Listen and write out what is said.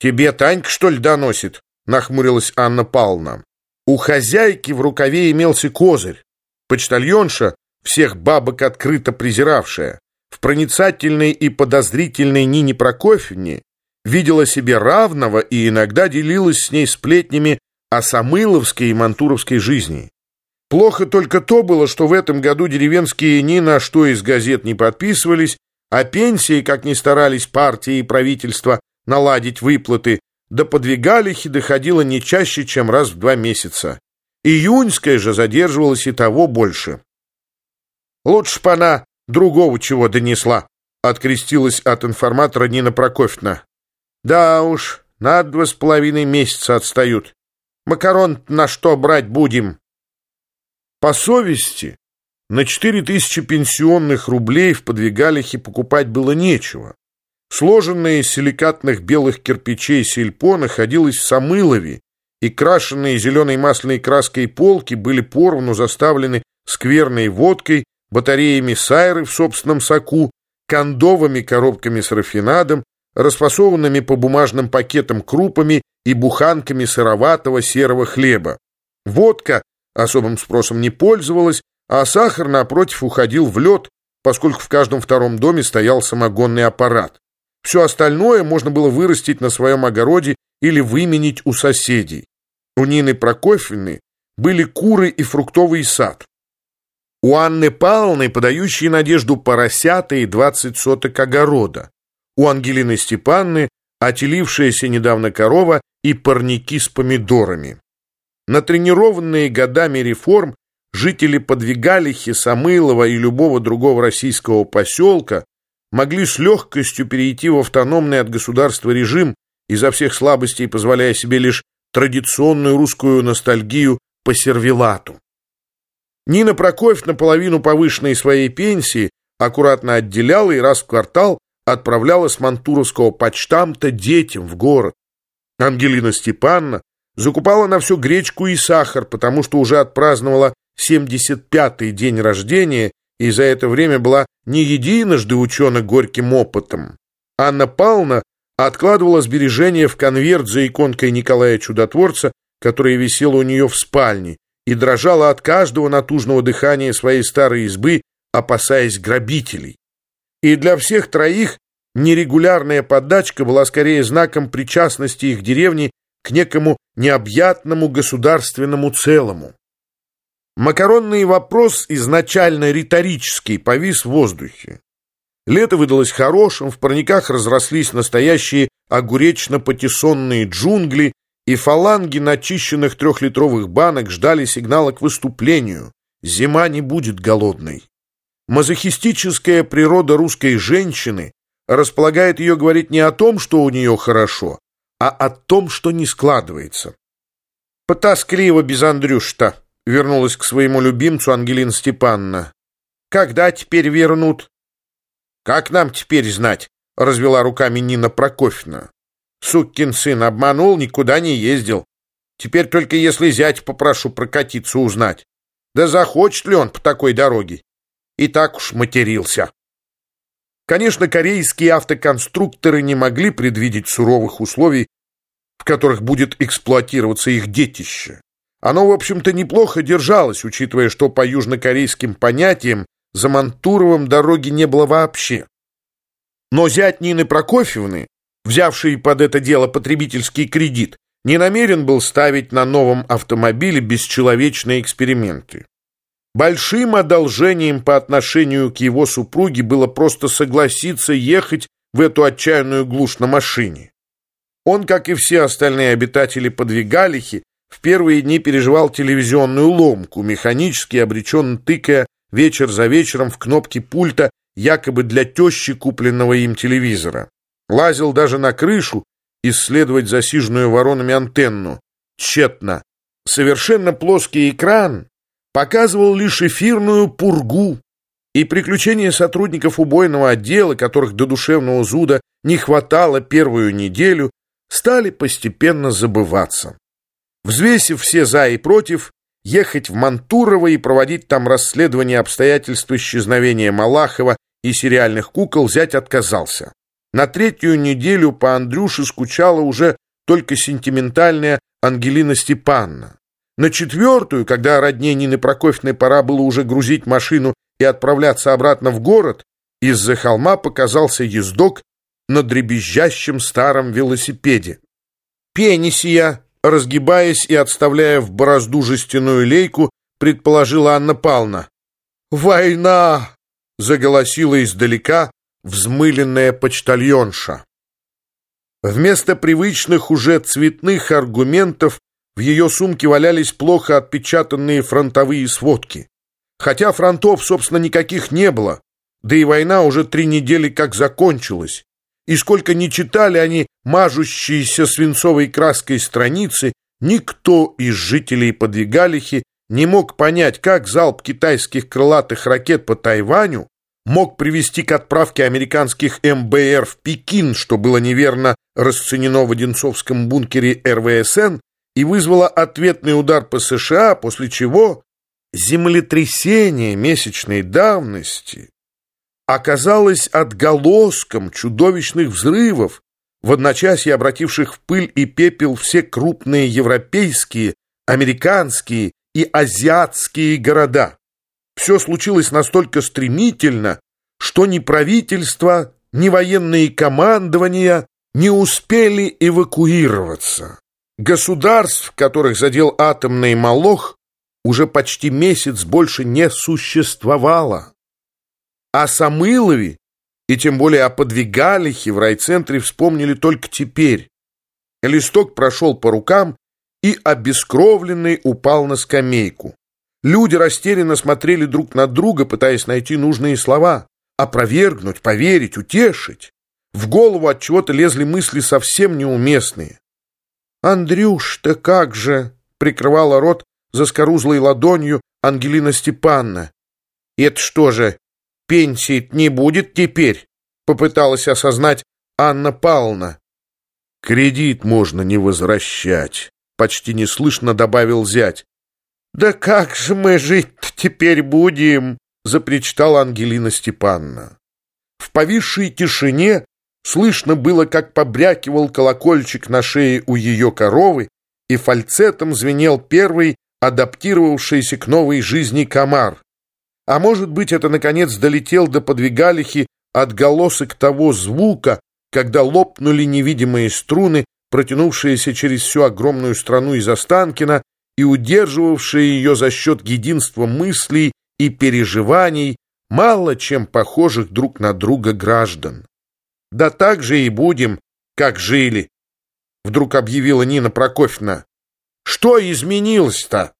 «Тебе Танька, что ли, доносит?» — нахмурилась Анна Павловна. У хозяйки в рукаве имелся козырь. Почтальонша, всех бабок открыто презиравшая, в проницательной и подозрительной Нине Прокофьевне видела себе равного и иногда делилась с ней сплетнями о самыловской и мантуровской жизни. Плохо только то было, что в этом году деревенские ни на что из газет не подписывались, а пенсии, как ни старались партии и правительство наладить выплаты, до подвигалихи доходило не чаще, чем раз в два месяца. Июньская же задерживалась и того больше. Лучше бы она другого чего донесла, открестилась от информатора Нина Прокофьевна. Да уж, на два с половиной месяца отстают. Макарон на что брать будем? По совести, на четыре тысячи пенсионных рублей в подвигалихе покупать было нечего. Сложенные из силикатных белых кирпичей сельпо находилось в Самылове, и крашенные зеленой масляной краской полки были поровну заставлены скверной водкой, батареями сайры в собственном соку, кондовыми коробками с рафинадом, расфасованными по бумажным пакетам крупами и буханками сыроватого серого хлеба. Водка особым спросом не пользовалась, а сахар, напротив, уходил в лед, поскольку в каждом втором доме стоял самогонный аппарат. Все остальное можно было вырастить на своем огороде или выменить у соседей. У Нины Прокофьевны были куры и фруктовый сад. У Анны Павловны подающие надежду поросята и двадцать соток огорода. У Ангелины Степанны отелившаяся недавно корова и парники с помидорами. Натренированные годами реформ жители Подвигалихи, Самылова и любого другого российского поселка могли с легкостью перейти в автономный от государства режим, изо всех слабостей позволяя себе лишь традиционную русскую ностальгию по сервелату. Нина Прокофьев наполовину повышенной своей пенсии аккуратно отделяла и раз в квартал отправляла с мантуровского почтамта детям в город. Ангелина Степановна закупала на всю гречку и сахар, потому что уже отпраздновала 75-й день рождения и за это время была не единожды учена горьким опытом. Анна Павловна откладывала сбережения в конверт за иконкой Николая Чудотворца, которая висела у нее в спальне, и дрожала от каждого натужного дыхания своей старой избы, опасаясь грабителей. И для всех троих нерегулярная подачка была скорее знаком причастности их деревни к некому необъятному государственному целому. Макаронный вопрос, изначально риторический, повис в воздухе. Лето выдалось хорошим, в парниках разрослись настоящие огуречно-патиссонные джунгли, и фаланги начищенных трехлитровых банок ждали сигнала к выступлению. Зима не будет голодной. Мазохистическая природа русской женщины располагает ее говорить не о том, что у нее хорошо, а о том, что не складывается. Потаскливо без Андрюшта вернулась к своему любимцу Ангелина Степановна. «Когда теперь вернут?» «Как нам теперь знать?» — развела руками Нина Прокофьевна. «Сукин сын обманул, никуда не ездил. Теперь только если зять попрошу прокатиться узнать. Да захочет ли он по такой дороге? И так уж матерился». Конечно, корейские автоконструкторы не могли предвидеть суровых условий, в которых будет эксплуатироваться их детище. Оно, в общем-то, неплохо держалось, учитывая, что по южнокорейским понятиям за Мантуровым дороги не было вообще. Но зять Нины Прокофьевны, взявший под это дело потребительский кредит, не намерен был ставить на новом автомобиле бесчеловечные эксперименты. Большим одолжением по отношению к его супруге было просто согласиться ехать в эту отчаянную глушь на машине. Он, как и все остальные обитатели Подвигалихи, в первые дни переживал телевизионную ломку, механически обреченно тыкая вечер за вечером в кнопки пульта, якобы для тещи купленного им телевизора. Лазил даже на крышу исследовать засиженную воронами антенну. Тщетно. Совершенно плоский экран показывал лишь эфирную пургу, и приключения сотрудников убойного отдела, которых до душевного зуда не хватало первую неделю, стали постепенно забываться. Взвесив все «за» и «против», ехать в Мантурово и проводить там расследование обстоятельств исчезновения Малахова и сериальных кукол зять отказался. На третью неделю по Андрюше скучала уже только сентиментальная Ангелина Степанна. На четвертую, когда родне Нины Прокофьевны пора было уже грузить машину и отправляться обратно в город, из-за холма показался ездок на дребезжащем старом велосипеде. «Пенисия!» Разгибаясь и отставляя в борозду жестяную лейку, предположила Анна Павловна. «Война!» — заголосила издалека взмыленная почтальонша. Вместо привычных уже цветных аргументов в ее сумке валялись плохо отпечатанные фронтовые сводки. Хотя фронтов, собственно, никаких не было, да и война уже три недели как закончилась. И сколько ни читали они мажущиеся свинцовой краской страницы, никто из жителей Подвигалихи не мог понять, как залп китайских крылатых ракет по Тайваню мог привести к отправке американских МБР в Пекин, что было неверно расценено в Одинцовском бункере РВСН, и вызвало ответный удар по США, после чего землетрясение месячной давности оказалось отголоском чудовищных взрывов, в одночасье обративших в пыль и пепел все крупные европейские, американские и азиатские города. Все случилось настолько стремительно, что ни правительство, ни военные командования не успели эвакуироваться. Государств, которых задел атомный молох, уже почти месяц больше не существовало. О Самылове и тем более о Подвигалихе в райцентре вспомнили только теперь. Листок прошел по рукам и, обескровленный, упал на скамейку. Люди растерянно смотрели друг на друга, пытаясь найти нужные слова. Опровергнуть, поверить, утешить. В голову от чего-то лезли мысли совсем неуместные. «Андрюш, ты как же!» — прикрывала рот заскорузлой ладонью Ангелина Степанна. «Это что же, пенсии не будет теперь?» — попыталась осознать Анна Павловна. «Кредит можно не возвращать», — почти неслышно добавил зять. «Да как же мы жить теперь будем?» — запричитала Ангелина Степанна. В повисшей тишине слышно было, как побрякивал колокольчик на шее у ее коровы, и фальцетом звенел первый, адаптировавшийся к новой жизни комар. А может быть, это, наконец, долетел до подвигалихи отголосок того звука, когда лопнули невидимые струны, протянувшиеся через всю огромную страну из Останкина и удерживавшие ее за счет единства мыслей и переживаний, мало чем похожих друг на друга граждан. «Да так же и будем, как жили», — вдруг объявила Нина Прокофьевна. «Что изменилось-то?»